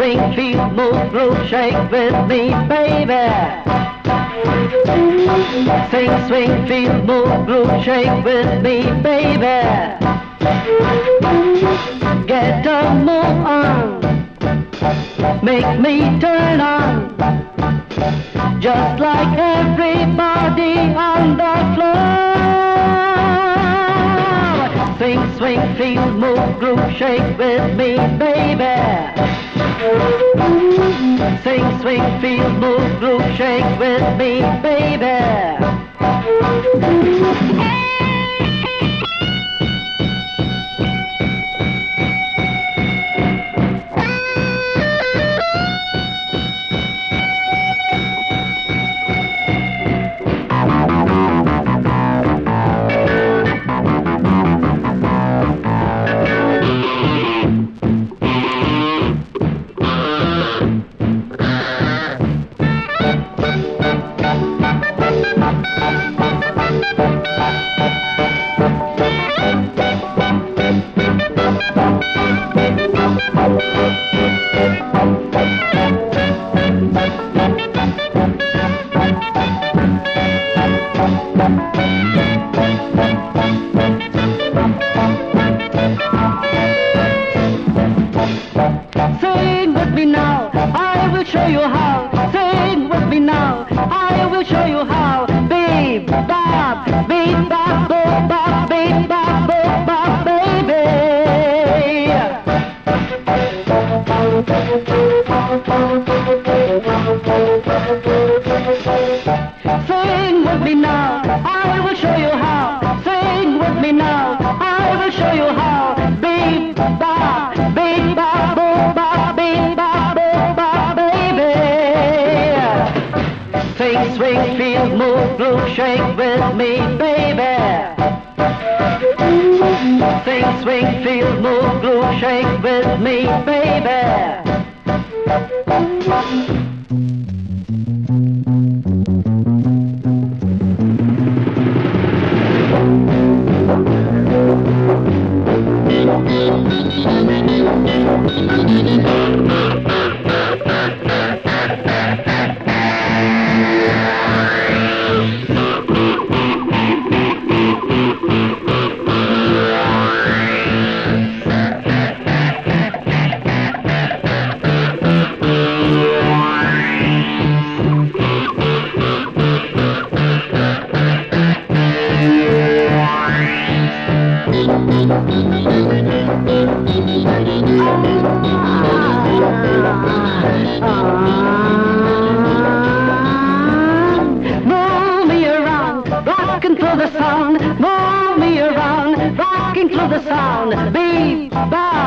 move, groove, shake with me, baby. Sing, swing, feel, move, groove, shake with me, baby. Get a move on, make me turn on, just like everybody on the floor. Sing, swing, feel, move, groove, shake with me, baby. Sing, swing, feel, move, groove, shake with me, Sing Sing with me now, I will show you how. Sing with me now, I will show you how. Beep, bop, beep, bop, boop, bop, beep, bop, boop, bop, baby. Sing, swing, feel, move, groove, shake with me, baby. Sing, swing, feel, move, groove, shake with me, baby. The sound. Move me around, rocking to the sound. Beep, bop,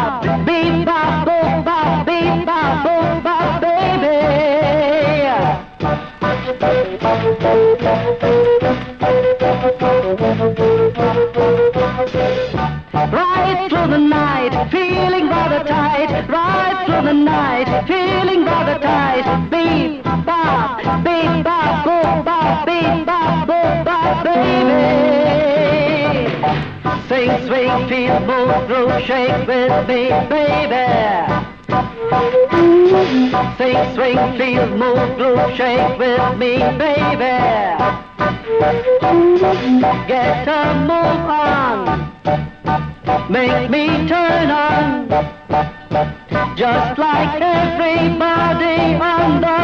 feeling tight. Beep, bop, beep, bop, boop, bop, beep, bop, boop, bop, baby. Sing, swing, feel, move, groove, shake with me, baby. Sing, swing, feel, move, groove, shake with me, baby. Get a move on. Make me turn on. Just like everybody on the